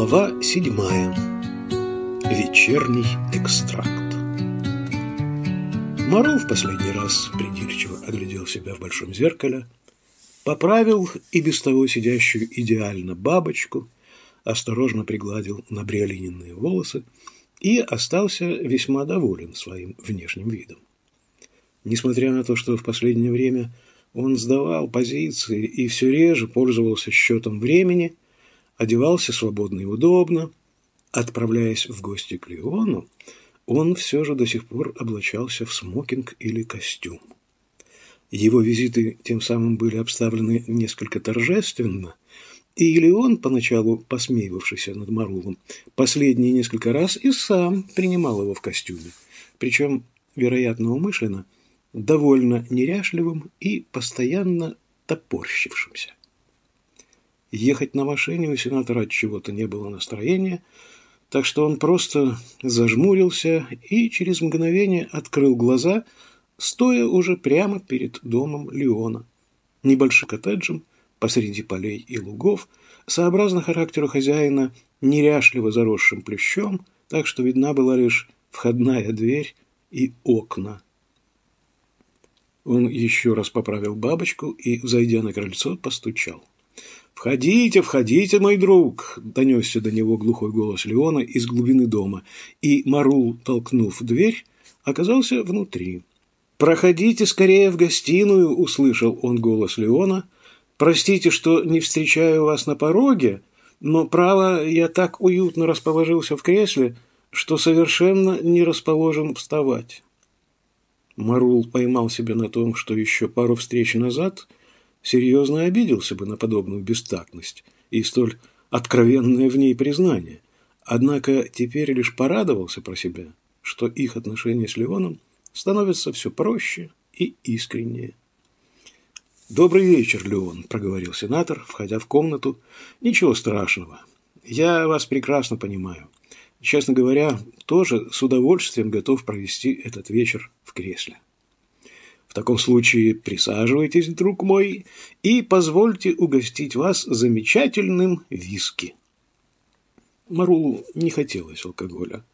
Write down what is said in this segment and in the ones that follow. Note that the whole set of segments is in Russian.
Глава седьмая. Вечерний экстракт. Мару в последний раз придирчиво оглядел себя в большом зеркале, поправил и без того сидящую идеально бабочку, осторожно пригладил набриолиненные волосы и остался весьма доволен своим внешним видом. Несмотря на то, что в последнее время он сдавал позиции и все реже пользовался счетом времени – одевался свободно и удобно. Отправляясь в гости к Леону, он все же до сих пор облачался в смокинг или костюм. Его визиты тем самым были обставлены несколько торжественно, и Леон, поначалу посмеивавшийся над Марулом, последние несколько раз и сам принимал его в костюме, причем, вероятно, умышленно, довольно неряшливым и постоянно топорщившимся. Ехать на машине у сенатора от чего-то не было настроения, так что он просто зажмурился и через мгновение открыл глаза, стоя уже прямо перед домом Леона, небольшим коттеджем посреди полей и лугов, сообразно характеру хозяина, неряшливо заросшим плющом, так что видна была лишь входная дверь и окна. Он еще раз поправил бабочку и, зайдя на крыльцо, постучал. «Входите, входите, мой друг!» – донесся до него глухой голос Леона из глубины дома, и Марул, толкнув дверь, оказался внутри. «Проходите скорее в гостиную!» – услышал он голос Леона. «Простите, что не встречаю вас на пороге, но, право, я так уютно расположился в кресле, что совершенно не расположен вставать». Марул поймал себя на том, что еще пару встреч назад – серьезно обиделся бы на подобную бестактность и столь откровенное в ней признание. Однако теперь лишь порадовался про себя, что их отношения с Леоном становятся все проще и искреннее. «Добрый вечер, Леон», – проговорил сенатор, входя в комнату. «Ничего страшного. Я вас прекрасно понимаю. Честно говоря, тоже с удовольствием готов провести этот вечер в кресле». В таком случае присаживайтесь, друг мой, и позвольте угостить вас замечательным виски. Марулу не хотелось алкоголя.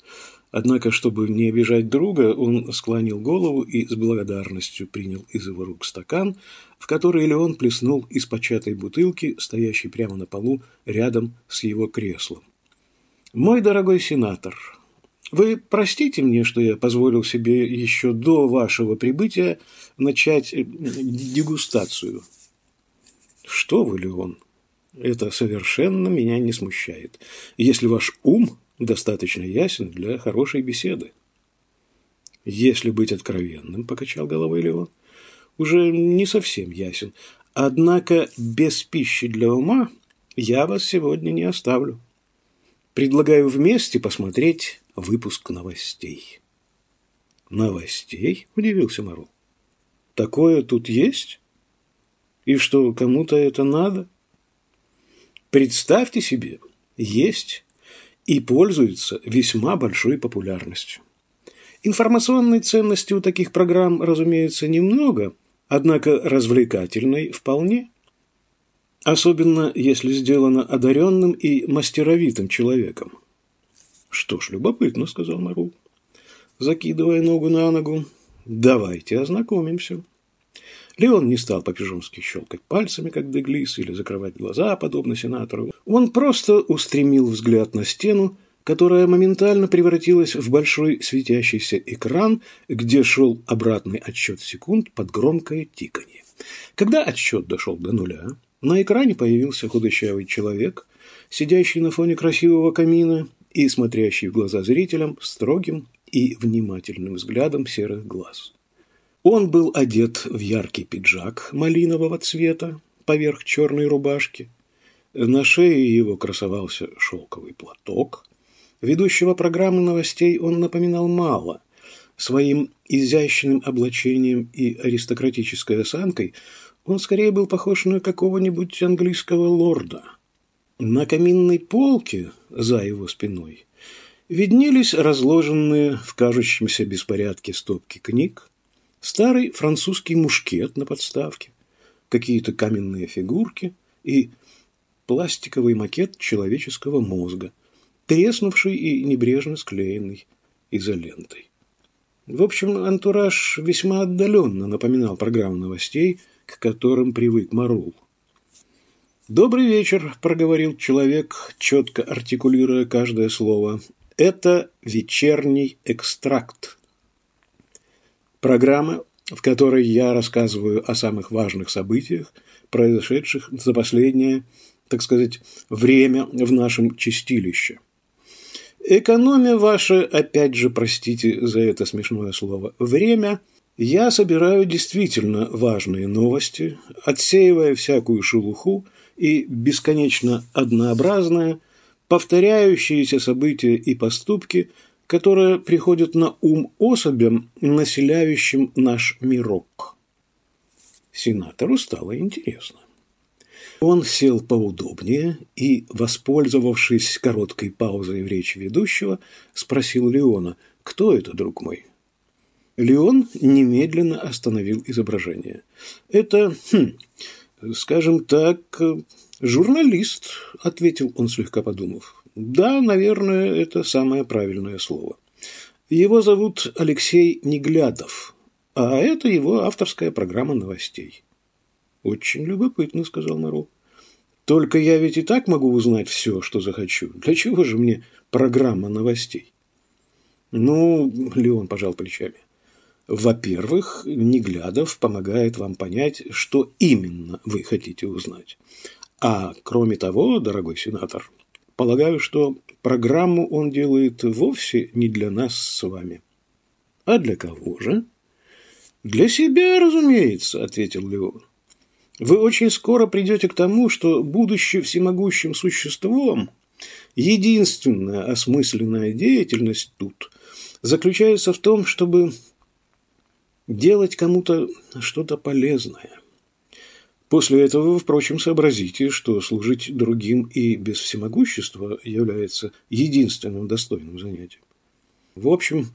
Однако, чтобы не обижать друга, он склонил голову и с благодарностью принял из его рук стакан, в который Леон плеснул из початой бутылки, стоящей прямо на полу рядом с его креслом. «Мой дорогой сенатор, вы простите мне, что я позволил себе еще до вашего прибытия начать э, дегустацию. Что вы, Леон? Это совершенно меня не смущает, если ваш ум достаточно ясен для хорошей беседы. Если быть откровенным, покачал головой Леон, уже не совсем ясен. Однако без пищи для ума я вас сегодня не оставлю. Предлагаю вместе посмотреть выпуск новостей. «Новостей?» – удивился Марул. «Такое тут есть? И что, кому-то это надо?» Представьте себе, есть и пользуется весьма большой популярностью. Информационной ценности у таких программ, разумеется, немного, однако развлекательной вполне. Особенно, если сделано одаренным и мастеровитым человеком. «Что ж, любопытно», — сказал Марул, закидывая ногу на ногу. «Давайте ознакомимся». Леон не стал по-пижонски щелкать пальцами, как Деглис, или закрывать глаза, подобно сенатору. Он просто устремил взгляд на стену, которая моментально превратилась в большой светящийся экран, где шел обратный отсчет секунд под громкое тиканье. Когда отсчет дошел до нуля, на экране появился худощавый человек, сидящий на фоне красивого камина и смотрящий в глаза зрителям строгим и внимательным взглядом серых глаз. Он был одет в яркий пиджак малинового цвета поверх черной рубашки. На шее его красовался шелковый платок. Ведущего программы новостей он напоминал мало. Своим изящным облачением и аристократической осанкой он скорее был похож на какого-нибудь английского лорда – на каминной полке за его спиной виднелись разложенные в кажущемся беспорядке стопки книг, старый французский мушкет на подставке, какие-то каменные фигурки и пластиковый макет человеческого мозга, треснувший и небрежно склеенный изолентой. В общем, антураж весьма отдаленно напоминал программу новостей, к которым привык Марул. «Добрый вечер», – проговорил человек, четко артикулируя каждое слово. «Это вечерний экстракт. Программа, в которой я рассказываю о самых важных событиях, произошедших за последнее, так сказать, время в нашем чистилище. Экономя ваше, опять же, простите за это смешное слово, время, я собираю действительно важные новости, отсеивая всякую шелуху и бесконечно однообразное, повторяющиеся события и поступки, которые приходят на ум особям, населяющим наш мирок. Сенатору стало интересно. Он сел поудобнее и, воспользовавшись короткой паузой в речи ведущего, спросил Леона, «Кто это, друг мой?» Леон немедленно остановил изображение. «Это, хм, скажем так, журналист», – ответил он, слегка подумав. «Да, наверное, это самое правильное слово. Его зовут Алексей Неглядов, а это его авторская программа новостей». «Очень любопытно», — сказал Мару. «Только я ведь и так могу узнать все, что захочу. Для чего же мне программа новостей?» «Ну, — Леон пожал плечами, — во-первых, Неглядов помогает вам понять, что именно вы хотите узнать. А кроме того, дорогой сенатор, полагаю, что программу он делает вовсе не для нас с вами. А для кого же? Для себя, разумеется, ответил Леон. Вы очень скоро придете к тому, что, будучи всемогущим существом, единственная осмысленная деятельность тут заключается в том, чтобы делать кому-то что-то полезное. После этого вы, впрочем, сообразите, что служить другим и без всемогущества является единственным достойным занятием. В общем,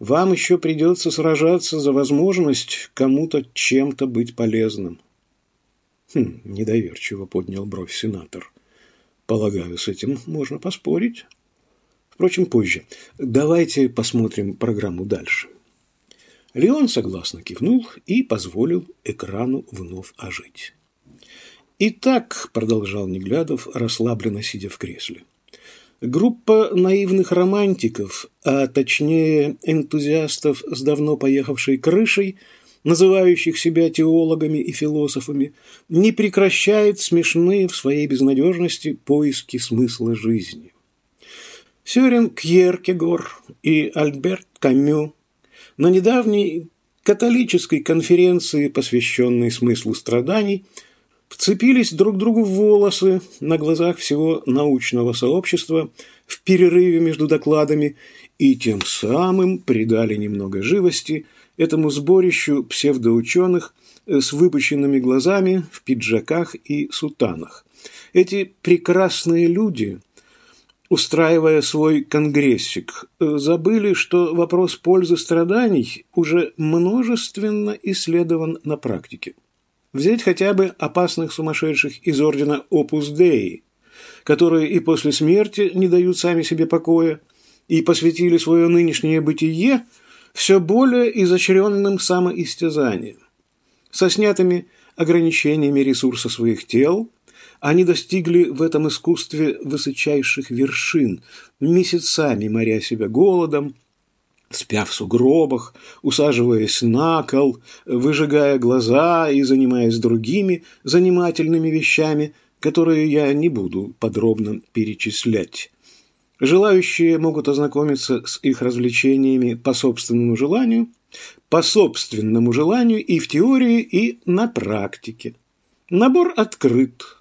вам еще придется сражаться за возможность кому-то чем-то быть полезным. Хм, недоверчиво поднял бровь сенатор. Полагаю, с этим можно поспорить. Впрочем, позже. Давайте посмотрим программу дальше. Леон согласно кивнул и позволил экрану вновь ожить. «Итак», – продолжал Неглядов, расслабленно сидя в кресле, – «группа наивных романтиков, а точнее энтузиастов с давно поехавшей крышей – называющих себя теологами и философами, не прекращает смешные в своей безнадежности поиски смысла жизни. Сёрен Кьеркегор и Альберт Камю на недавней католической конференции, посвященной смыслу страданий, вцепились друг другу в волосы на глазах всего научного сообщества в перерыве между докладами и тем самым придали немного живости этому сборищу псевдоученых с выпущенными глазами в пиджаках и сутанах. Эти прекрасные люди, устраивая свой конгрессик, э, забыли, что вопрос пользы страданий уже множественно исследован на практике. Взять хотя бы опасных сумасшедших из ордена Opus Dei, которые и после смерти не дают сами себе покоя, и посвятили свое нынешнее бытие – все более изощренным самоистязанием. Со снятыми ограничениями ресурса своих тел они достигли в этом искусстве высочайших вершин, месяцами моря себя голодом, спя в сугробах, усаживаясь на кол, выжигая глаза и занимаясь другими занимательными вещами, которые я не буду подробно перечислять. Желающие могут ознакомиться с их развлечениями по собственному желанию, по собственному желанию и в теории, и на практике. Набор открыт,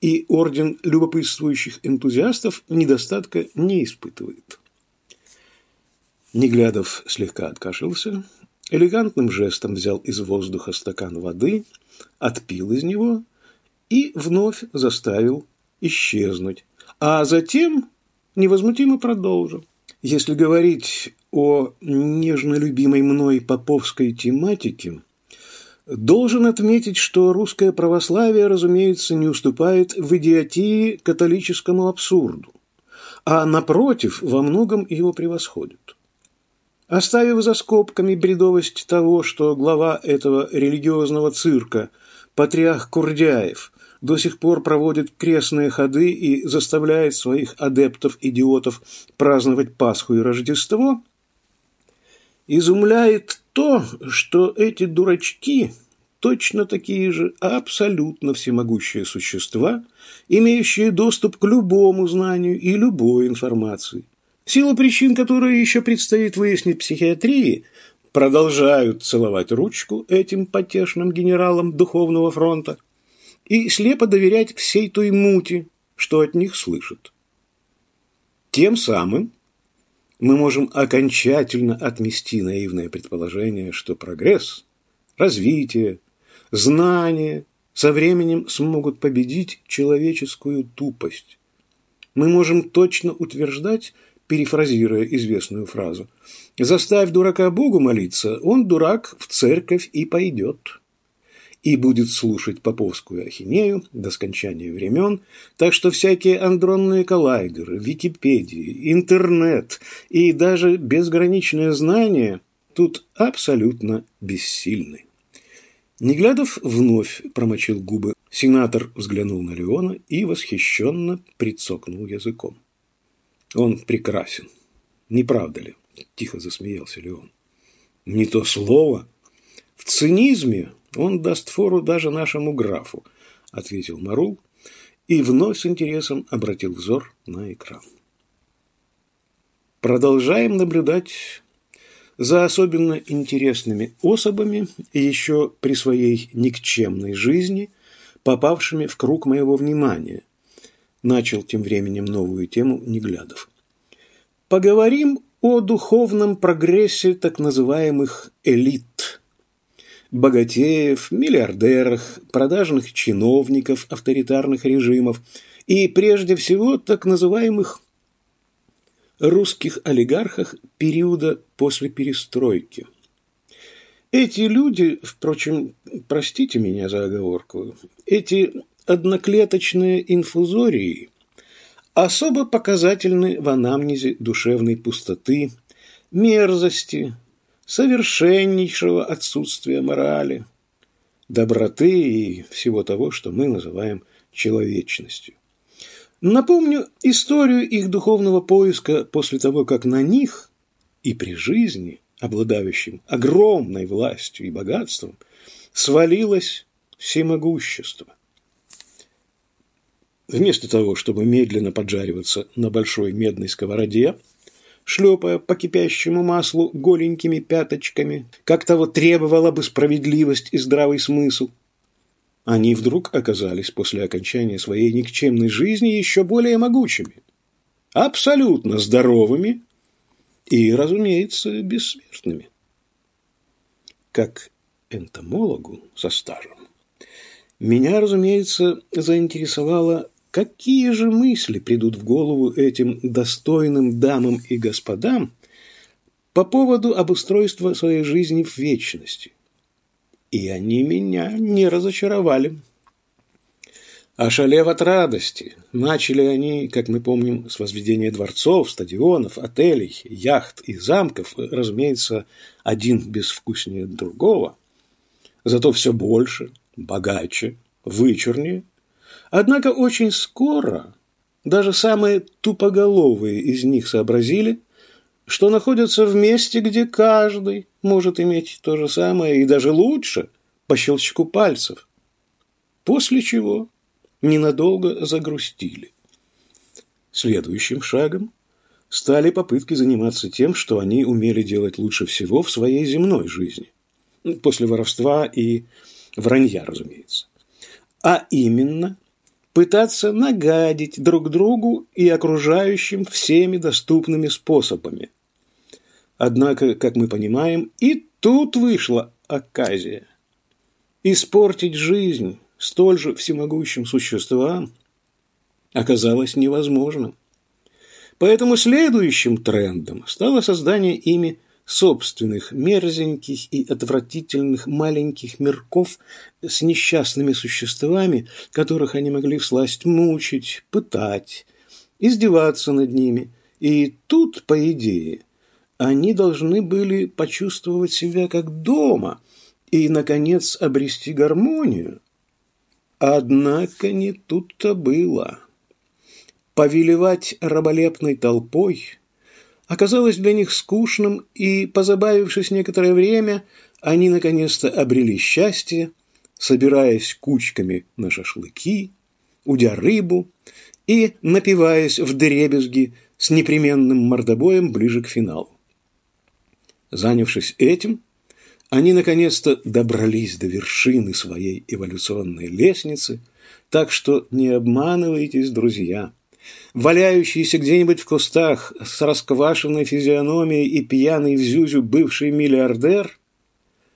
и Орден любопытствующих энтузиастов недостатка не испытывает. Неглядов слегка откашлялся, элегантным жестом взял из воздуха стакан воды, отпил из него и вновь заставил исчезнуть, а затем невозмутимо продолжил. Если говорить о нежно любимой мной поповской тематике, Должен отметить, что русское православие, разумеется, не уступает в идиотии католическому абсурду, а, напротив, во многом его превосходит. Оставив за скобками бредовость того, что глава этого религиозного цирка, патриарх Курдяев, до сих пор проводит крестные ходы и заставляет своих адептов-идиотов праздновать Пасху и Рождество, изумляет то, что эти дурачки точно такие же абсолютно всемогущие существа, имеющие доступ к любому знанию и любой информации. Сила причин, которые еще предстоит выяснить психиатрии, продолжают целовать ручку этим потешным генералам Духовного фронта и слепо доверять всей той мути, что от них слышат. Тем самым мы можем окончательно отмести наивное предположение, что прогресс, развитие, знания со временем смогут победить человеческую тупость. Мы можем точно утверждать, перефразируя известную фразу, «Заставь дурака Богу молиться, он, дурак, в церковь и пойдет» и будет слушать поповскую ахинею до скончания времен, так что всякие андронные коллайдеры, Википедии, интернет и даже безграничное знание тут абсолютно бессильны. Неглядов вновь промочил губы. Сенатор взглянул на Леона и восхищенно прицокнул языком. «Он прекрасен. Не правда ли?» – тихо засмеялся Леон. «Не то слово. В цинизме он даст фору даже нашему графу, ответил Марул и вновь с интересом обратил взор на экран. Продолжаем наблюдать за особенно интересными особами еще при своей никчемной жизни, попавшими в круг моего внимания. Начал тем временем новую тему Неглядов. Поговорим о духовном прогрессе так называемых элит богатеев, миллиардерах, продажных чиновников авторитарных режимов и, прежде всего, так называемых русских олигархах периода после перестройки. Эти люди, впрочем, простите меня за оговорку, эти одноклеточные инфузории особо показательны в анамнезе душевной пустоты, мерзости, совершеннейшего отсутствия морали, доброты и всего того, что мы называем человечностью. Напомню историю их духовного поиска после того, как на них и при жизни, обладающим огромной властью и богатством, свалилось всемогущество. Вместо того, чтобы медленно поджариваться на большой медной сковороде, шлепая по кипящему маслу голенькими пяточками, как того требовала бы справедливость и здравый смысл. Они вдруг оказались после окончания своей никчемной жизни еще более могучими, абсолютно здоровыми и, разумеется, бессмертными. Как энтомологу со стажем, меня, разумеется, заинтересовало Какие же мысли придут в голову этим достойным дамам и господам по поводу обустройства своей жизни в вечности? И они меня не разочаровали. Ошалев от радости, начали они, как мы помним, с возведения дворцов, стадионов, отелей, яхт и замков, разумеется, один безвкуснее другого, зато все больше, богаче, вычурнее – Однако очень скоро даже самые тупоголовые из них сообразили, что находятся в месте, где каждый может иметь то же самое и даже лучше по щелчку пальцев. После чего ненадолго загрустили. Следующим шагом стали попытки заниматься тем, что они умели делать лучше всего в своей земной жизни. После воровства и вранья, разумеется. А именно пытаться нагадить друг другу и окружающим всеми доступными способами. Однако, как мы понимаем, и тут вышла оказия. Испортить жизнь столь же всемогущим существам оказалось невозможным. Поэтому следующим трендом стало создание ими собственных мерзеньких и отвратительных маленьких мирков с несчастными существами, которых они могли всласть мучить, пытать, издеваться над ними. И тут, по идее, они должны были почувствовать себя как дома и, наконец, обрести гармонию. Однако не тут-то было. Повелевать раболепной толпой оказалось для них скучным, и, позабавившись некоторое время, они наконец-то обрели счастье, собираясь кучками на шашлыки, удя рыбу и напиваясь в дребезги с непременным мордобоем ближе к финалу. Занявшись этим, они наконец-то добрались до вершины своей эволюционной лестницы, так что не обманывайтесь, друзья. Валяющийся где-нибудь в кустах с расквашенной физиономией и пьяный в зюзю бывший миллиардер –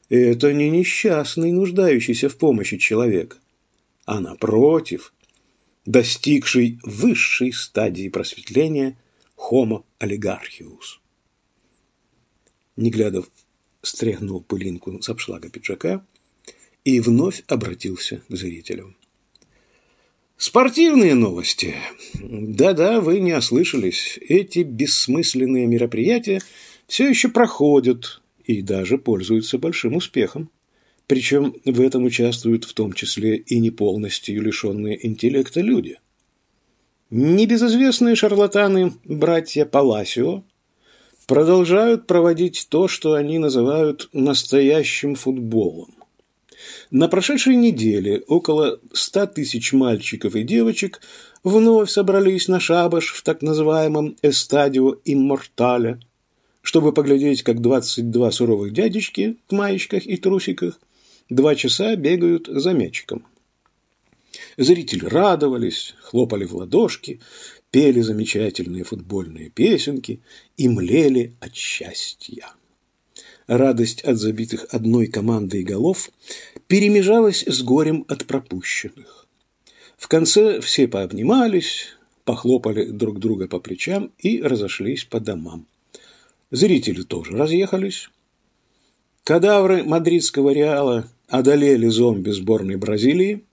это не несчастный, нуждающийся в помощи человек, а напротив, достигший высшей стадии просветления Homo олигархиус. Неглядов стряхнул пылинку с обшлага пиджака и вновь обратился к зрителям. Спортивные новости. Да-да, вы не ослышались. Эти бессмысленные мероприятия все еще проходят и даже пользуются большим успехом. Причем в этом участвуют в том числе и не полностью лишенные интеллекта люди. Небезызвестные шарлатаны, братья Паласио, продолжают проводить то, что они называют настоящим футболом. На прошедшей неделе около ста тысяч мальчиков и девочек вновь собрались на шабаш в так называемом «Эстадио Иммортале», чтобы поглядеть, как 22 суровых дядечки в маечках и трусиках два часа бегают за мячиком. Зрители радовались, хлопали в ладошки, пели замечательные футбольные песенки и млели от счастья. Радость от забитых одной командой голов перемежалась с горем от пропущенных. В конце все пообнимались, похлопали друг друга по плечам и разошлись по домам. Зрители тоже разъехались. Кадавры мадридского Реала одолели зомби сборной Бразилии.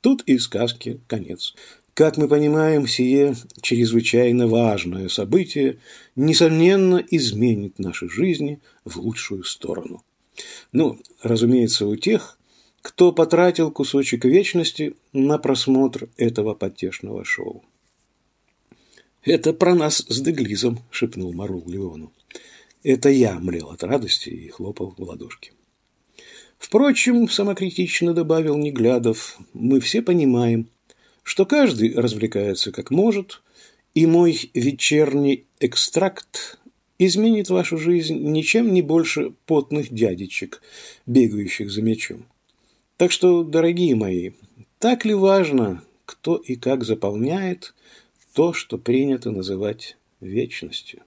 Тут и сказки конец. Как мы понимаем, сие чрезвычайно важное событие, несомненно, изменит наши жизни в лучшую сторону. Ну, разумеется, у тех, кто потратил кусочек вечности на просмотр этого потешного шоу. «Это про нас с Деглизом», – шепнул Марул Леону. Это я млел от радости и хлопал в ладошки. Впрочем, самокритично добавил Неглядов, мы все понимаем, что каждый развлекается как может, и мой вечерний экстракт изменит вашу жизнь ничем не больше потных дядечек, бегающих за мячом. Так что, дорогие мои, так ли важно, кто и как заполняет то, что принято называть вечностью?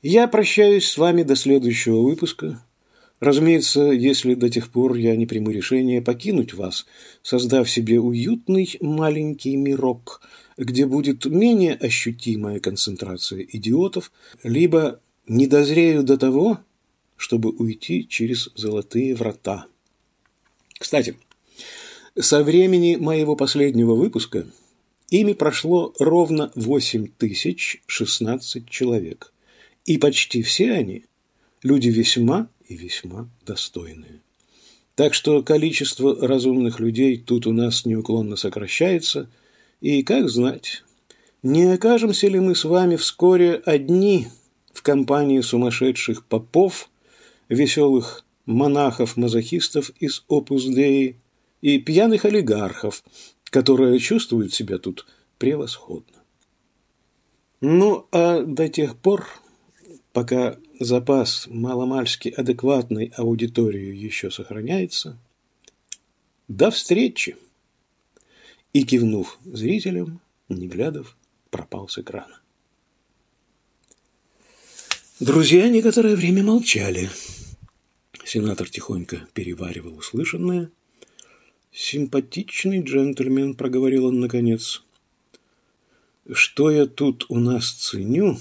Я прощаюсь с вами до следующего выпуска. Разумеется, если до тех пор я не приму решение покинуть вас, создав себе уютный маленький мирок, где будет менее ощутимая концентрация идиотов, либо не дозрею до того, чтобы уйти через золотые врата. Кстати, со времени моего последнего выпуска ими прошло ровно 8016 человек, и почти все они – люди весьма и весьма достойные. Так что количество разумных людей тут у нас неуклонно сокращается, и, как знать, не окажемся ли мы с вами вскоре одни в компании сумасшедших попов, веселых монахов-мазохистов из Опус Деи и пьяных олигархов, которые чувствуют себя тут превосходно. Ну, а до тех пор, пока запас маломальски адекватной аудитории еще сохраняется. До встречи! И, кивнув зрителям, Неглядов пропал с экрана. Друзья некоторое время молчали. Сенатор тихонько переваривал услышанное. «Симпатичный джентльмен», — проговорил он наконец. «Что я тут у нас ценю?»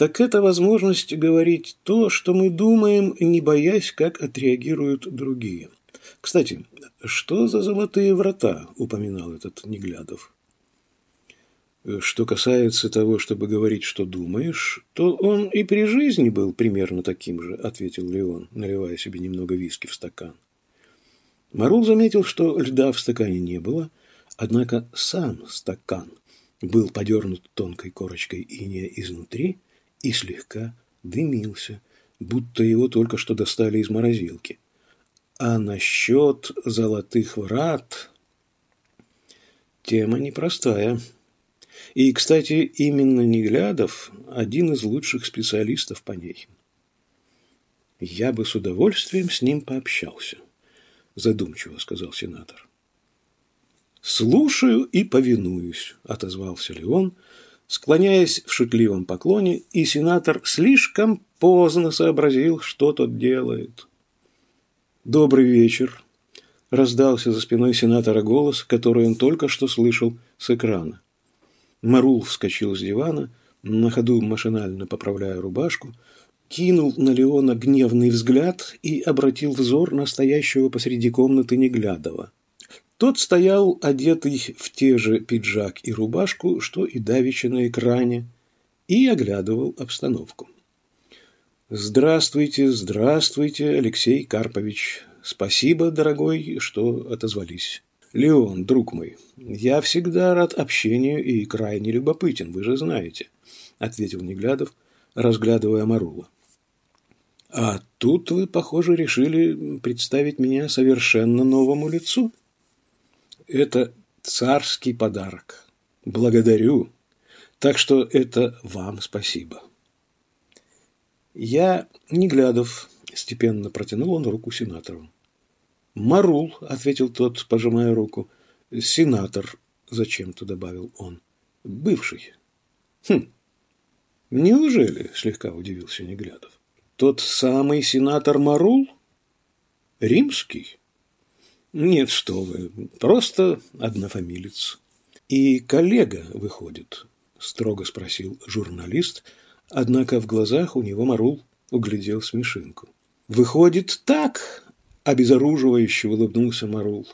так это возможность говорить то, что мы думаем, не боясь, как отреагируют другие. Кстати, что за золотые врата упоминал этот Неглядов? Что касается того, чтобы говорить, что думаешь, то он и при жизни был примерно таким же, ответил Леон, наливая себе немного виски в стакан. Марул заметил, что льда в стакане не было, однако сам стакан был подернут тонкой корочкой иния изнутри и слегка дымился, будто его только что достали из морозилки. А насчет золотых врат тема непростая. И, кстати, именно Неглядов – один из лучших специалистов по ней. Я бы с удовольствием с ним пообщался, задумчиво сказал сенатор. «Слушаю и повинуюсь», – отозвался Леон, склоняясь в шутливом поклоне, и сенатор слишком поздно сообразил, что тот делает. «Добрый вечер», – раздался за спиной сенатора голос, который он только что слышал с экрана. Марул вскочил с дивана, на ходу машинально поправляя рубашку, кинул на Леона гневный взгляд и обратил взор настоящего посреди комнаты Неглядова. Тот стоял, одетый в те же пиджак и рубашку, что и давеча на экране, и оглядывал обстановку. «Здравствуйте, здравствуйте, Алексей Карпович. Спасибо, дорогой, что отозвались». Леон, друг мой, я всегда рад общению и крайне любопытен, вы же знаете, ответил Неглядов, разглядывая Марула. А тут вы, похоже, решили представить меня совершенно новому лицу. Это царский подарок. Благодарю. Так что это вам спасибо. Я Неглядов, степенно протянул он руку сенатору. «Марул», — ответил тот, пожимая руку. «Сенатор», — зачем-то добавил он. «Бывший». «Хм, неужели?» — слегка удивился Неглядов. «Тот самый сенатор Марул? Римский?» «Нет, что вы, просто однофамилец». «И коллега, выходит?» — строго спросил журналист, однако в глазах у него Марул углядел смешинку. «Выходит так», обезоруживающе улыбнулся Марул.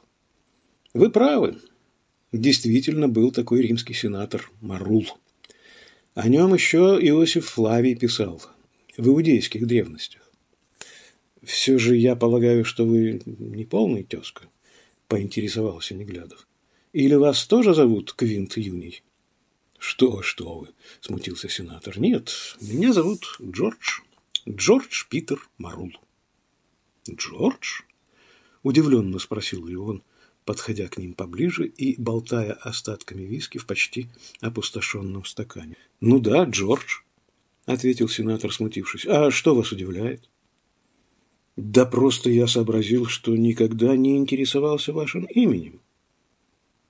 Вы правы. Действительно был такой римский сенатор Марул. О нем еще Иосиф Флавий писал в иудейских древностях. Все же я полагаю, что вы не полный тезка, поинтересовался Неглядов. Или вас тоже зовут Квинт Юний? Что, что вы, смутился сенатор. Нет, меня зовут Джордж. Джордж Питер Марул. «Джордж?» – удивленно спросил Леон, подходя к ним поближе и болтая остатками виски в почти опустошенном стакане. «Ну да, Джордж», – ответил сенатор, смутившись. «А что вас удивляет?» «Да просто я сообразил, что никогда не интересовался вашим именем».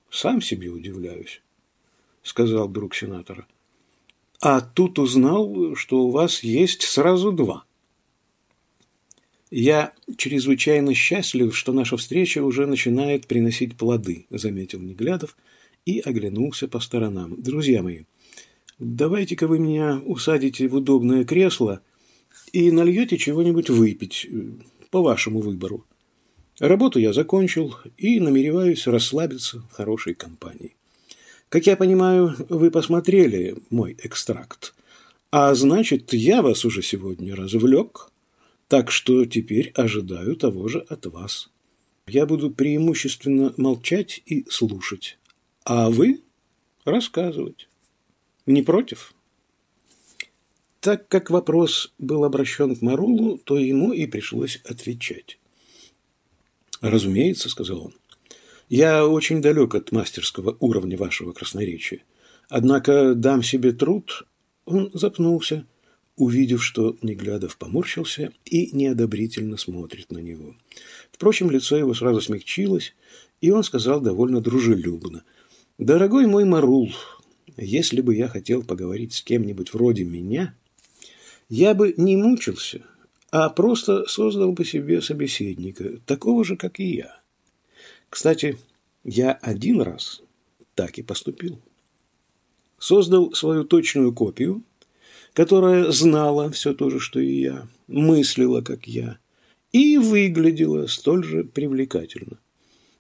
«Сам себе удивляюсь», – сказал друг сенатора. «А тут узнал, что у вас есть сразу два». «Я чрезвычайно счастлив, что наша встреча уже начинает приносить плоды», – заметил Неглядов и оглянулся по сторонам. «Друзья мои, давайте-ка вы меня усадите в удобное кресло и нальете чего-нибудь выпить, э, по вашему выбору. Работу я закончил и намереваюсь расслабиться в хорошей компании. Как я понимаю, вы посмотрели мой экстракт, а значит, я вас уже сегодня развлек». Так что теперь ожидаю того же от вас. Я буду преимущественно молчать и слушать, а вы рассказывать. Не против? Так как вопрос был обращен к Марулу, то ему и пришлось отвечать. «Разумеется», — сказал он, — «я очень далек от мастерского уровня вашего красноречия. Однако дам себе труд...» Он запнулся увидев, что Неглядов поморщился и неодобрительно смотрит на него. Впрочем, лицо его сразу смягчилось, и он сказал довольно дружелюбно. «Дорогой мой Марул, если бы я хотел поговорить с кем-нибудь вроде меня, я бы не мучился, а просто создал бы себе собеседника, такого же, как и я. Кстати, я один раз так и поступил. Создал свою точную копию – которая знала все то же, что и я, мыслила, как я, и выглядела столь же привлекательно.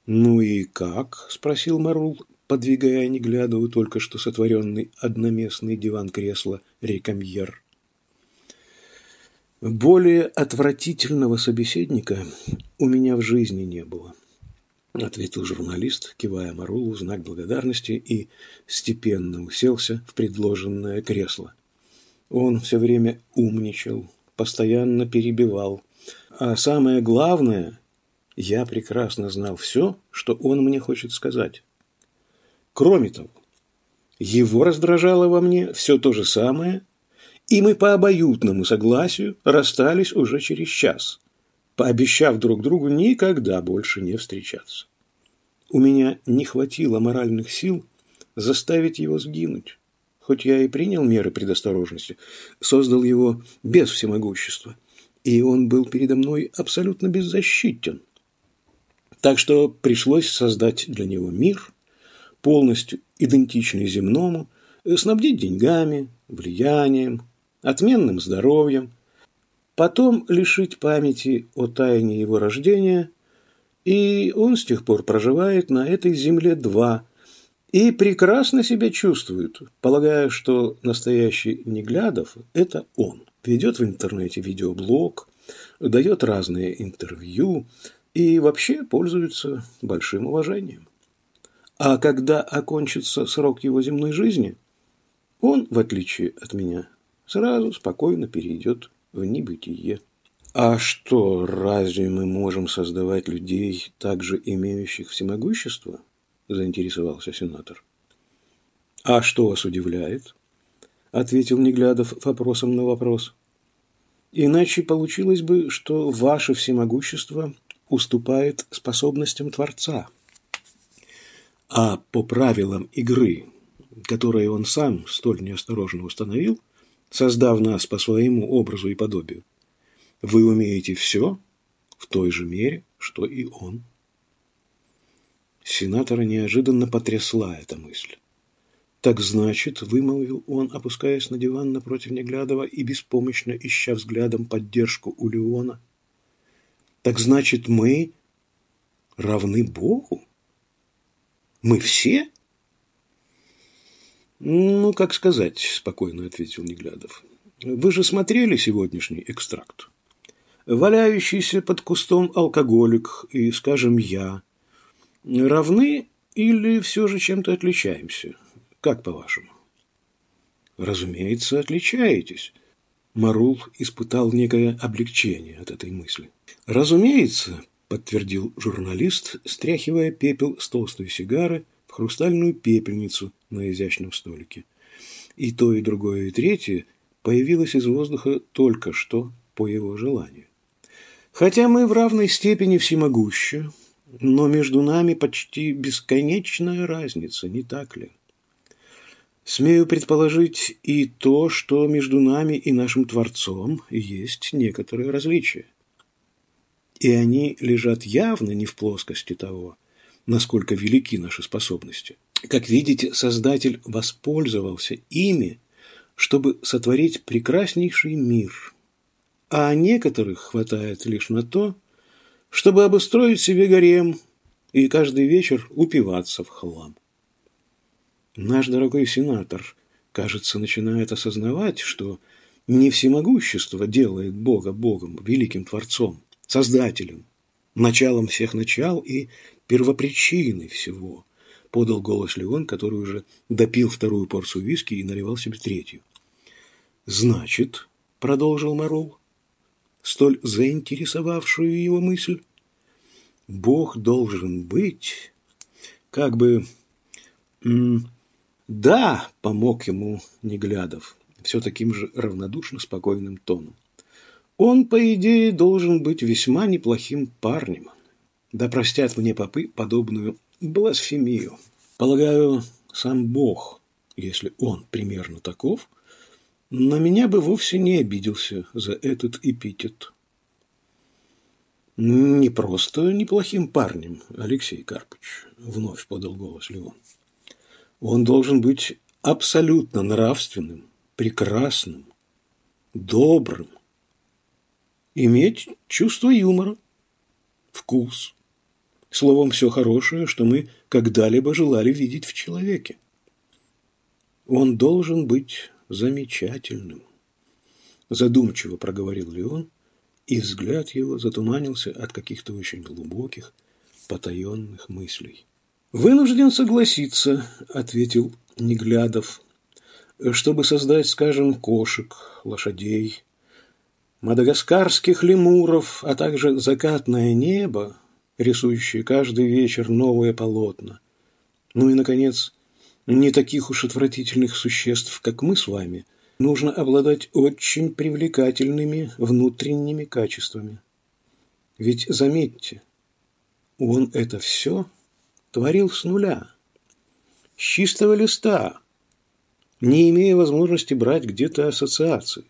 «Ну и как?» – спросил Марул, подвигая неглядову только что сотворенный одноместный диван кресла рекамьер. Более отвратительного собеседника у меня в жизни не было, ответил журналист, кивая Марулу в знак благодарности и степенно уселся в предложенное кресло. Он все время умничал, постоянно перебивал, а самое главное, я прекрасно знал все, что он мне хочет сказать. Кроме того, его раздражало во мне все то же самое, и мы по обоюдному согласию расстались уже через час, пообещав друг другу никогда больше не встречаться. У меня не хватило моральных сил заставить его сгинуть, хоть я и принял меры предосторожности, создал его без всемогущества, и он был передо мной абсолютно беззащитен. Так что пришлось создать для него мир – полностью идентичный земному, снабдить деньгами, влиянием, отменным здоровьем, потом лишить памяти о тайне его рождения, и он с тех пор проживает на этой земле два и прекрасно себя чувствует, полагая, что настоящий Неглядов – это он. Ведет в интернете видеоблог, дает разные интервью и вообще пользуется большим уважением. А когда окончится срок его земной жизни, он, в отличие от меня, сразу спокойно перейдет в небытие. А что, разве мы можем создавать людей, также имеющих всемогущество? Заинтересовался сенатор. А что вас удивляет? Ответил Неглядов вопросом на вопрос. Иначе получилось бы, что ваше всемогущество уступает способностям Творца – а по правилам игры, которые он сам столь неосторожно установил, создав нас по своему образу и подобию, вы умеете все в той же мере, что и он. Сенатора неожиданно потрясла эта мысль. «Так значит, — вымолвил он, опускаясь на диван напротив Неглядова и беспомощно ища взглядом поддержку у Леона, — так значит, мы равны Богу?» Мы все? Ну, как сказать, спокойно ответил Неглядов. Вы же смотрели сегодняшний экстракт? Валяющийся под кустом алкоголик и, скажем, я равны или все же чем-то отличаемся? Как по-вашему? Разумеется, отличаетесь. Марул испытал некое облегчение от этой мысли. Разумеется, подтвердил журналист, стряхивая пепел с толстой сигары в хрустальную пепельницу на изящном столике. И то, и другое, и третье появилось из воздуха только что по его желанию. Хотя мы в равной степени всемогущи, но между нами почти бесконечная разница, не так ли? Смею предположить и то, что между нами и нашим Творцом есть некоторые различия. И они лежат явно не в плоскости того, насколько велики наши способности. Как видите, Создатель воспользовался ими, чтобы сотворить прекраснейший мир. А некоторых хватает лишь на то, чтобы обустроить себе гарем и каждый вечер упиваться в хлам. Наш дорогой сенатор, кажется, начинает осознавать, что не всемогущество делает Бога Богом, великим Творцом, Создателем, началом всех начал и первопричиной всего, подал голос Леон, который уже допил вторую порцию виски и наливал себе третью. Значит, продолжил Марул, столь заинтересовавшую его мысль, Бог должен быть, как бы... да, помог ему Неглядов, все таким же равнодушно спокойным тоном. Он, по идее, должен быть весьма неплохим парнем. Да простят мне попы подобную бласфемию. Полагаю, сам Бог, если он примерно таков, на меня бы вовсе не обиделся за этот эпитет. «Не просто неплохим парнем, Алексей Карпович», — вновь подал голос Леон. «Он должен быть абсолютно нравственным, прекрасным, добрым, иметь чувство юмора, вкус, словом, все хорошее, что мы когда-либо желали видеть в человеке. Он должен быть замечательным. Задумчиво проговорил Леон, и взгляд его затуманился от каких-то очень глубоких, потаенных мыслей. «Вынужден согласиться», — ответил Неглядов, «чтобы создать, скажем, кошек, лошадей, мадагаскарских лемуров, а также закатное небо, рисующее каждый вечер новое полотна. Ну и, наконец, не таких уж отвратительных существ, как мы с вами, нужно обладать очень привлекательными внутренними качествами. Ведь заметьте, он это все творил с нуля, с чистого листа, не имея возможности брать где-то ассоциации.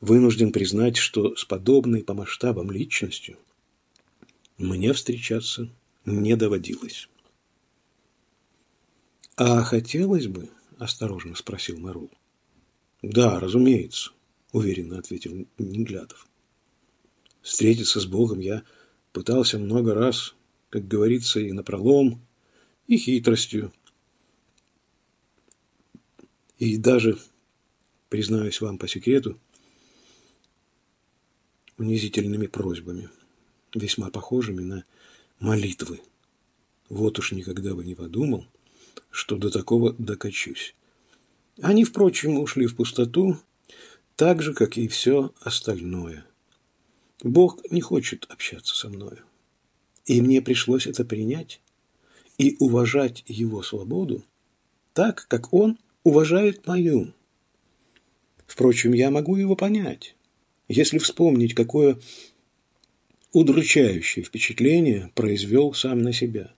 Вынужден признать, что с подобной по масштабам личностью мне встречаться не доводилось. «А хотелось бы?» – осторожно спросил Марул. «Да, разумеется», – уверенно ответил Неглядов. «Встретиться с Богом я пытался много раз, как говорится, и напролом, и хитростью, и даже, признаюсь вам по секрету, унизительными просьбами, весьма похожими на молитвы. Вот уж никогда бы не подумал – что до такого докачусь. Они, впрочем, ушли в пустоту, так же, как и все остальное. Бог не хочет общаться со мною. И мне пришлось это принять и уважать его свободу так, как он уважает мою. Впрочем, я могу его понять, если вспомнить, какое удручающее впечатление произвел сам на себя.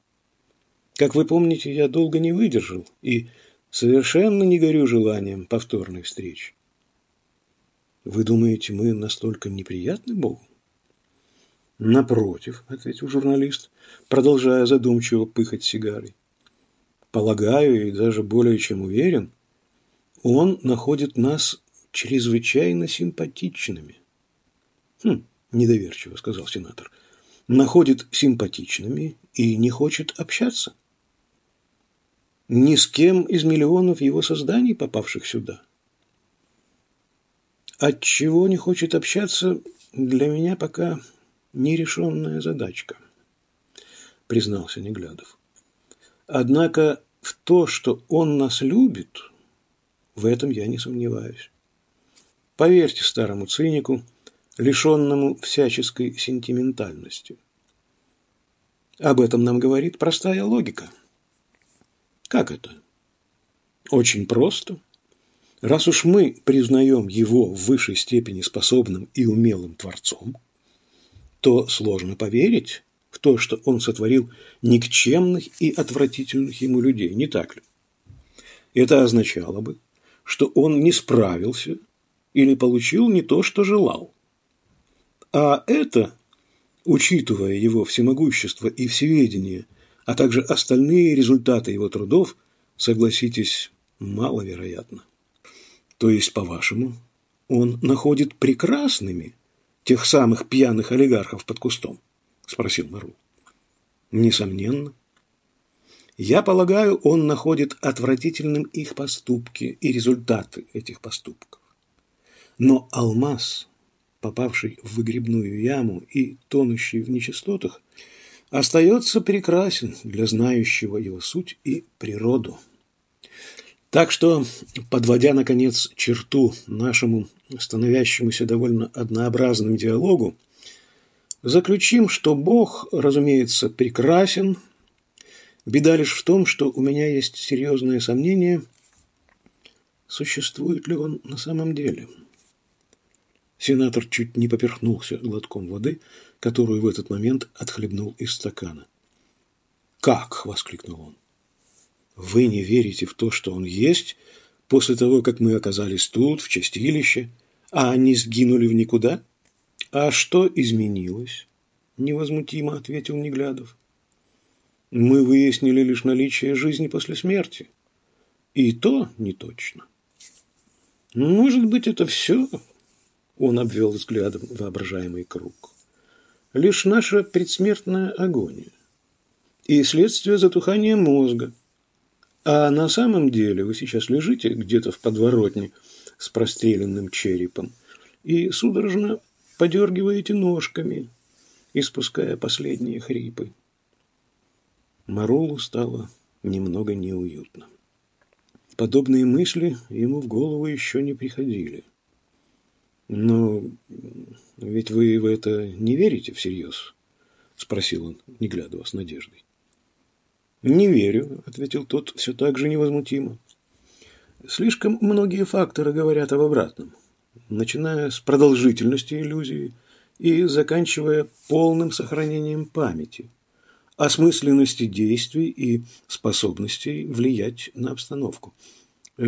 Как вы помните, я долго не выдержал и совершенно не горю желанием повторной встречи. Вы думаете, мы настолько неприятны Богу? Напротив, ответил журналист, продолжая задумчиво пыхать сигарой. Полагаю, и даже более чем уверен, он находит нас чрезвычайно симпатичными. Хм, недоверчиво сказал сенатор. Находит симпатичными и не хочет общаться ни с кем из миллионов его созданий, попавших сюда. От чего не хочет общаться, для меня пока нерешенная задачка, признался Неглядов. Однако в то, что он нас любит, в этом я не сомневаюсь. Поверьте старому цинику, лишенному всяческой сентиментальности. Об этом нам говорит простая логика – как это? Очень просто. Раз уж мы признаем его в высшей степени способным и умелым творцом, то сложно поверить в то, что он сотворил никчемных и отвратительных ему людей, не так ли? Это означало бы, что он не справился или получил не то, что желал. А это, учитывая его всемогущество и всеведение – а также остальные результаты его трудов, согласитесь, маловероятно. То есть, по-вашему, он находит прекрасными тех самых пьяных олигархов под кустом? Спросил Мару. Несомненно. Я полагаю, он находит отвратительным их поступки и результаты этих поступков. Но алмаз, попавший в выгребную яму и тонущий в нечистотах, остается прекрасен для знающего его суть и природу. Так что, подводя, наконец, черту нашему становящемуся довольно однообразным диалогу, заключим, что Бог, разумеется, прекрасен. Беда лишь в том, что у меня есть серьезное сомнение, существует ли он на самом деле. Сенатор чуть не поперхнулся глотком воды, которую в этот момент отхлебнул из стакана. «Как?» – воскликнул он. «Вы не верите в то, что он есть, после того, как мы оказались тут, в чистилище, а они сгинули в никуда? А что изменилось?» – невозмутимо ответил Неглядов. «Мы выяснили лишь наличие жизни после смерти. И то не точно. Может быть, это все? Он обвел взглядом воображаемый круг. Лишь наша предсмертная агония и следствие затухания мозга. А на самом деле вы сейчас лежите где-то в подворотне с простреленным черепом и судорожно подергиваете ножками, испуская последние хрипы. Маролу стало немного неуютно. Подобные мысли ему в голову еще не приходили. «Но ведь вы в это не верите всерьез?» – спросил он, не глядя с надеждой. «Не верю», – ответил тот все так же невозмутимо. «Слишком многие факторы говорят об обратном, начиная с продолжительности иллюзии и заканчивая полным сохранением памяти, осмысленности действий и способностей влиять на обстановку.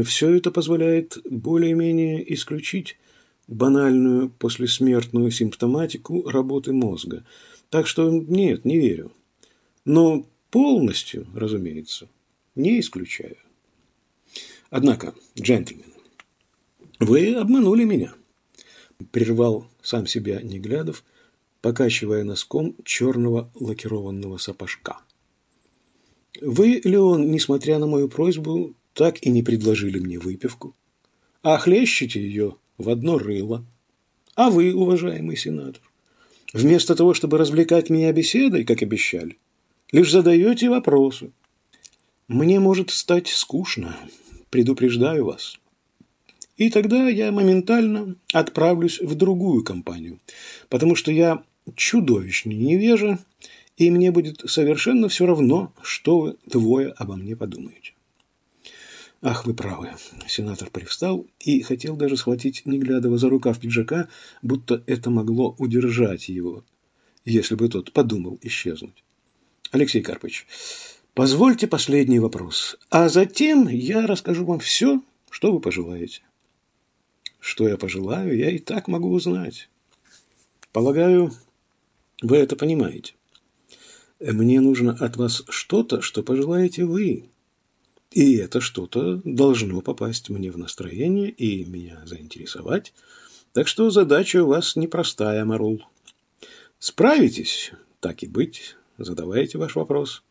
Все это позволяет более-менее исключить банальную послесмертную симптоматику работы мозга. Так что нет, не верю. Но полностью, разумеется, не исключаю. Однако, джентльмены, вы обманули меня, прервал сам себя Неглядов, покачивая носком черного лакированного сапожка. Вы, Леон, несмотря на мою просьбу, так и не предложили мне выпивку, а хлещете ее в одно рыло. А вы, уважаемый сенатор, вместо того, чтобы развлекать меня беседой, как обещали, лишь задаете вопросы. Мне может стать скучно, предупреждаю вас. И тогда я моментально отправлюсь в другую компанию, потому что я чудовищный невежа, и мне будет совершенно все равно, что вы двое обо мне подумаете. Ах, вы правы. Сенатор привстал и хотел даже схватить Неглядова за рукав пиджака, будто это могло удержать его, если бы тот подумал исчезнуть. Алексей Карпович, позвольте последний вопрос, а затем я расскажу вам все, что вы пожелаете. Что я пожелаю, я и так могу узнать. Полагаю, вы это понимаете. Мне нужно от вас что-то, что пожелаете вы. И это что-то должно попасть мне в настроение и меня заинтересовать. Так что задача у вас непростая, Марул. Справитесь, так и быть, задавайте ваш вопрос.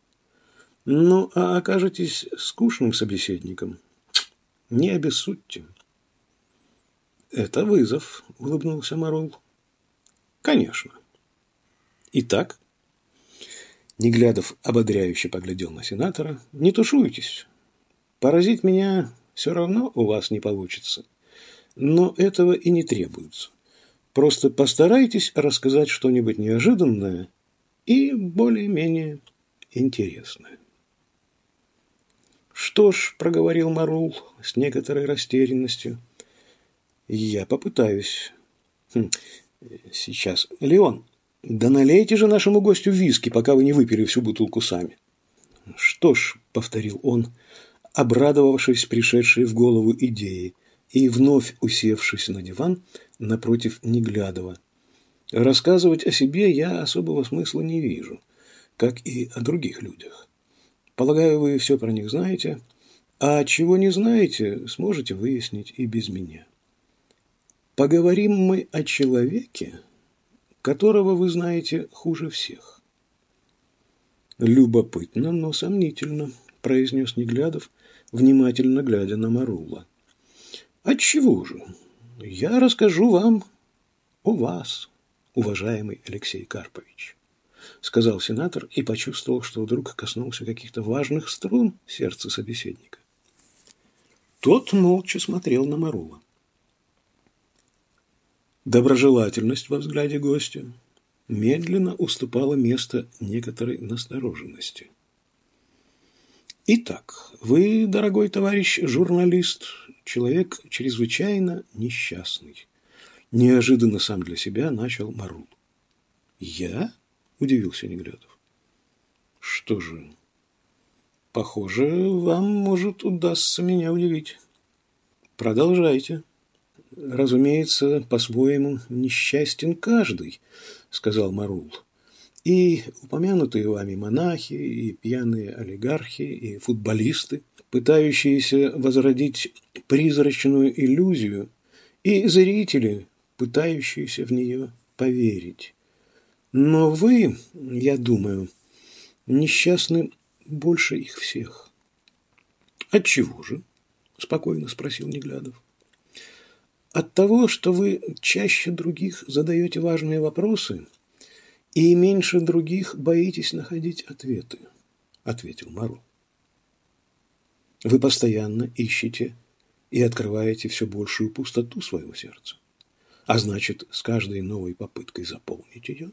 Ну, а окажетесь скучным собеседником, не обессудьте. Это вызов, улыбнулся Марул. Конечно. Итак, Неглядов ободряюще поглядел на сенатора. Не тушуйтесь. Поразить меня все равно у вас не получится. Но этого и не требуется. Просто постарайтесь рассказать что-нибудь неожиданное и более-менее интересное. «Что ж», — проговорил Марул с некоторой растерянностью, — «я попытаюсь». Хм, «Сейчас. Леон, да налейте же нашему гостю виски, пока вы не выпили всю бутылку сами». «Что ж», — повторил он, обрадовавшись пришедшей в голову идеи и вновь усевшись на диван напротив Неглядова. Рассказывать о себе я особого смысла не вижу, как и о других людях. Полагаю, вы все про них знаете, а чего не знаете, сможете выяснить и без меня. Поговорим мы о человеке, которого вы знаете хуже всех. Любопытно, но сомнительно, произнес Неглядов, внимательно глядя на Марула. «Отчего же? Я расскажу вам о вас, уважаемый Алексей Карпович», сказал сенатор и почувствовал, что вдруг коснулся каких-то важных струн сердца собеседника. Тот молча смотрел на Марула. Доброжелательность во взгляде гостя медленно уступала место некоторой настороженности. Итак, вы, дорогой товарищ журналист, человек чрезвычайно несчастный. Неожиданно сам для себя начал Марул. Я? Удивился Неглядов. Что же, похоже, вам может удастся меня удивить. Продолжайте. Разумеется, по-своему несчастен каждый, сказал Марул. И упомянутые вами монахи, и пьяные олигархи, и футболисты, пытающиеся возродить призрачную иллюзию, и зрители, пытающиеся в нее поверить. Но вы, я думаю, несчастны больше их всех. Отчего же? Спокойно спросил Неглядов. От того, что вы чаще других задаете важные вопросы и меньше других боитесь находить ответы, ответил Мару. Вы постоянно ищете и открываете все большую пустоту своего сердца. А значит, с каждой новой попыткой заполнить ее,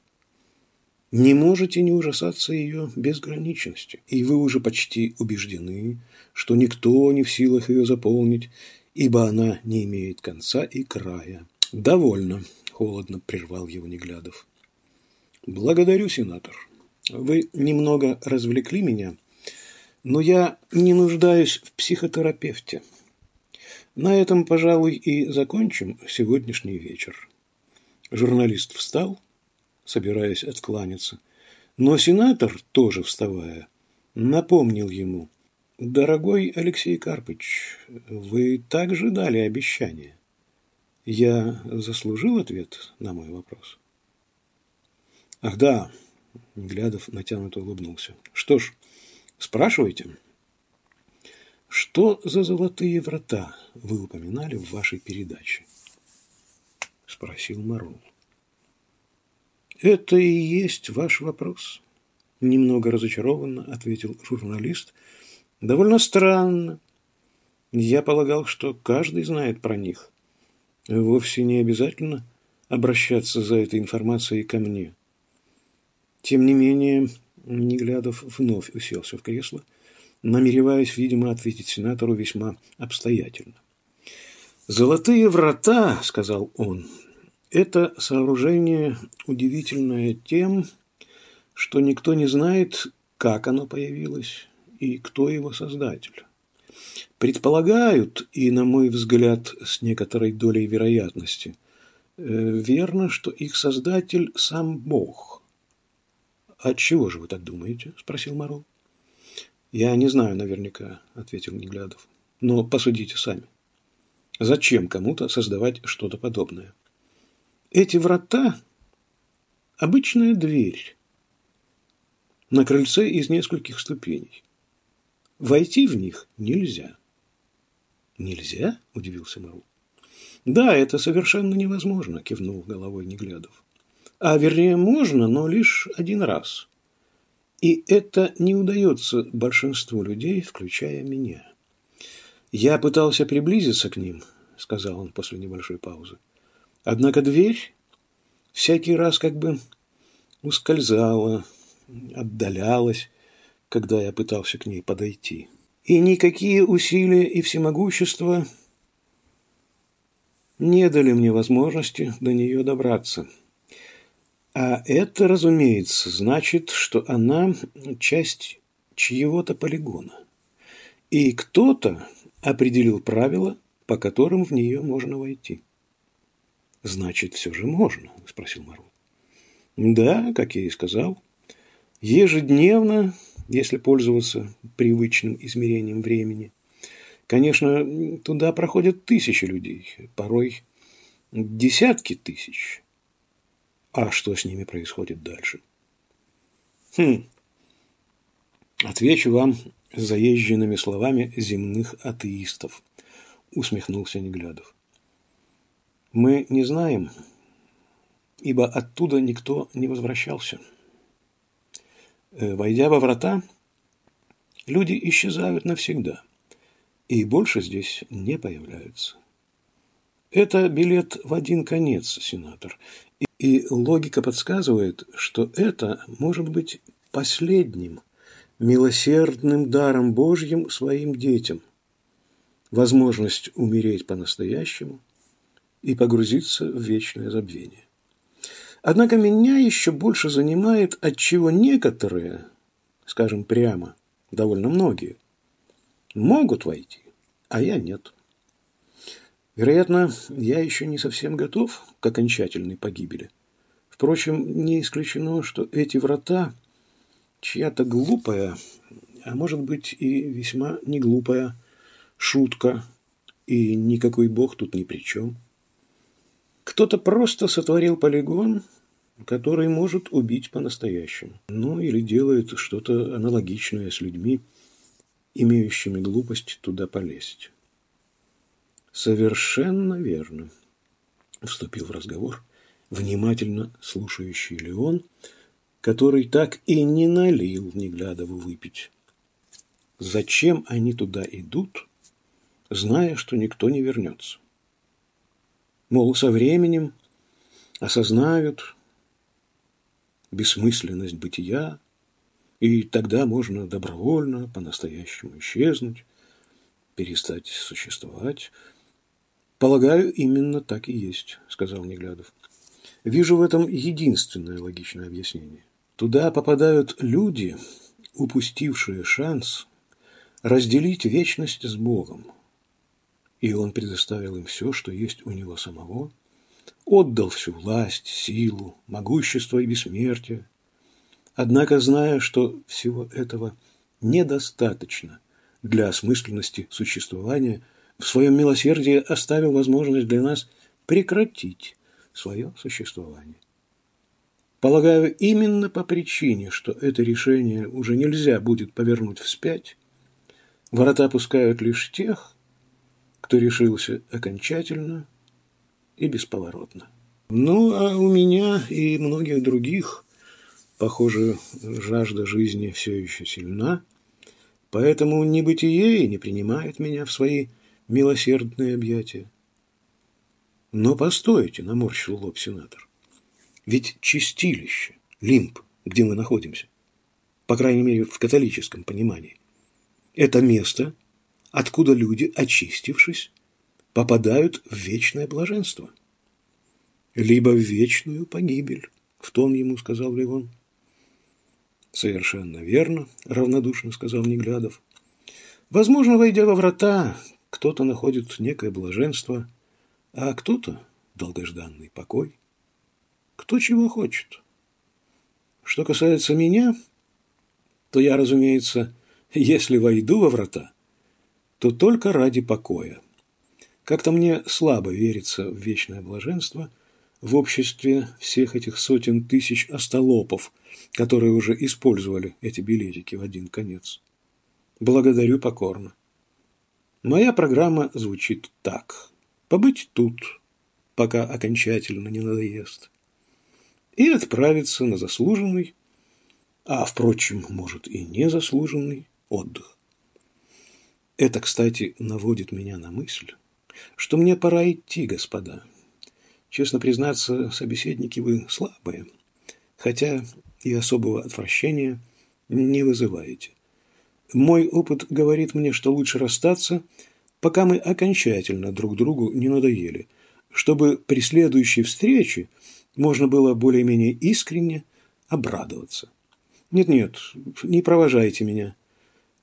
не можете не ужасаться ее безграничности, и вы уже почти убеждены, что никто не в силах ее заполнить, ибо она не имеет конца и края. «Довольно», – холодно прервал его Неглядов. «Благодарю, сенатор. Вы немного развлекли меня, но я не нуждаюсь в психотерапевте. На этом, пожалуй, и закончим сегодняшний вечер». Журналист встал, собираясь откланяться, но сенатор, тоже вставая, напомнил ему – Дорогой Алексей Карпыч, вы также дали обещание. Я заслужил ответ на мой вопрос? Ах да, Глядов натянуто улыбнулся. Что ж, спрашивайте. Что за золотые врата вы упоминали в вашей передаче? Спросил Марул. Это и есть ваш вопрос. Немного разочарованно ответил журналист – Довольно странно. Я полагал, что каждый знает про них. Вовсе не обязательно обращаться за этой информацией ко мне. Тем не менее, Неглядов вновь уселся в кресло, намереваясь, видимо, ответить сенатору весьма обстоятельно. «Золотые врата», — сказал он, — «это сооружение удивительное тем, что никто не знает, как оно появилось, и кто его создатель. Предполагают, и, на мой взгляд, с некоторой долей вероятности, э, верно, что их создатель сам Бог. «От чего же вы так думаете?» – спросил Марул. «Я не знаю наверняка», – ответил Неглядов. «Но посудите сами. Зачем кому-то создавать что-то подобное? Эти врата – обычная дверь на крыльце из нескольких ступеней. Войти в них нельзя. Нельзя? Удивился Мару. Да, это совершенно невозможно, кивнул головой Неглядов. А вернее, можно, но лишь один раз. И это не удается большинству людей, включая меня. Я пытался приблизиться к ним, сказал он после небольшой паузы. Однако дверь всякий раз как бы ускользала, отдалялась, когда я пытался к ней подойти. И никакие усилия и всемогущество не дали мне возможности до нее добраться. А это, разумеется, значит, что она часть чьего-то полигона. И кто-то определил правила, по которым в нее можно войти. «Значит, все же можно?» – спросил Мару. «Да, как я и сказал. Ежедневно если пользоваться привычным измерением времени. Конечно, туда проходят тысячи людей, порой десятки тысяч. А что с ними происходит дальше? Хм. Отвечу вам заезженными словами земных атеистов, усмехнулся Неглядов. Мы не знаем, ибо оттуда никто не возвращался. Э, войдя во врата, люди исчезают навсегда и больше здесь не появляются. Это билет в один конец, сенатор. И логика подсказывает, что это может быть последним милосердным даром Божьим своим детям. Возможность умереть по-настоящему и погрузиться в вечное забвение. Однако меня еще больше занимает, отчего некоторые, скажем прямо, довольно многие, могут войти, а я нет. Вероятно, я еще не совсем готов к окончательной погибели. Впрочем, не исключено, что эти врата чья-то глупая, а может быть и весьма неглупая шутка, и никакой бог тут ни при чем. Кто-то просто сотворил полигон, который может убить по-настоящему. Ну, или делает что-то аналогичное с людьми, имеющими глупость туда полезть. Совершенно верно, вступил в разговор внимательно слушающий Леон, который так и не налил Неглядову выпить. Зачем они туда идут, зная, что никто не вернется? Мол, со временем осознают бессмысленность бытия, и тогда можно добровольно, по-настоящему исчезнуть, перестать существовать. Полагаю, именно так и есть, сказал Неглядов. Вижу в этом единственное логичное объяснение. Туда попадают люди, упустившие шанс разделить вечность с Богом. И Он предоставил им все, что есть у Него самого, отдал всю власть, силу, могущество и бессмертие. Однако, зная, что всего этого недостаточно для осмысленности существования, в своем милосердии оставил возможность для нас прекратить свое существование. Полагаю, именно по причине, что это решение уже нельзя будет повернуть вспять, ворота пускают лишь тех, кто решился окончательно и бесповоротно. Ну, а у меня и многих других, похоже, жажда жизни все еще сильна, поэтому небытие не принимает меня в свои милосердные объятия. Но постойте, наморщил лоб сенатор. Ведь чистилище, лимб, где мы находимся, по крайней мере в католическом понимании, это место, откуда люди, очистившись, попадают в вечное блаженство. Либо в вечную погибель, в тон ему сказал Левон. Совершенно верно, равнодушно сказал Неглядов. Возможно, войдя во врата, кто-то находит некое блаженство – а кто-то долгожданный покой, кто чего хочет. Что касается меня, то я, разумеется, если войду во врата, то только ради покоя. Как-то мне слабо верится в вечное блаженство в обществе всех этих сотен тысяч остолопов, которые уже использовали эти билетики в один конец. Благодарю покорно. Моя программа звучит так побыть тут, пока окончательно не надоест, и отправиться на заслуженный, а, впрочем, может и незаслуженный отдых. Это, кстати, наводит меня на мысль, что мне пора идти, господа. Честно признаться, собеседники вы слабые, хотя и особого отвращения не вызываете. Мой опыт говорит мне, что лучше расстаться – пока мы окончательно друг другу не надоели, чтобы при следующей встрече можно было более-менее искренне обрадоваться. Нет-нет, не провожайте меня.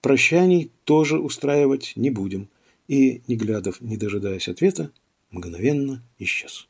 Прощаний тоже устраивать не будем. И, не глядов, не дожидаясь ответа, мгновенно исчез.